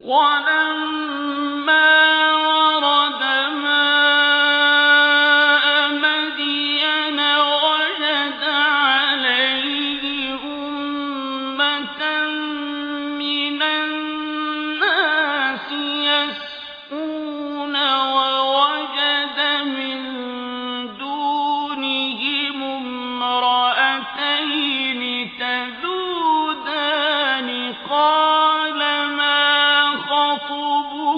وَلَمَّا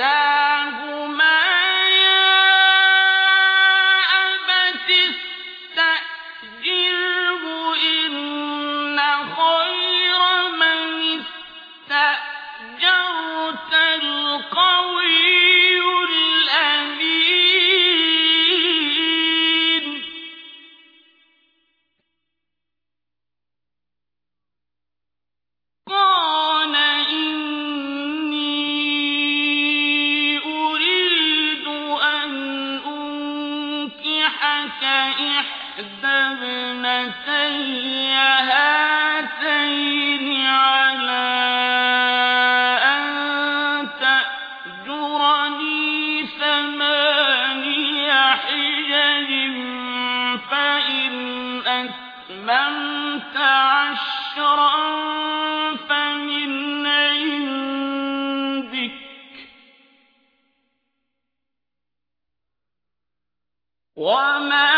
إِحْدَاهُمَا إِحْدَى ابْنَتَيَّ هَاتَيْنِ عَلَىٰ أَن تَأْجُرَنِي ثَمَانِيَ حِجَجٍ ۖ فَإِنْ عَشْرًا فَمِنْ عِندِكَ ۖ. وَمَا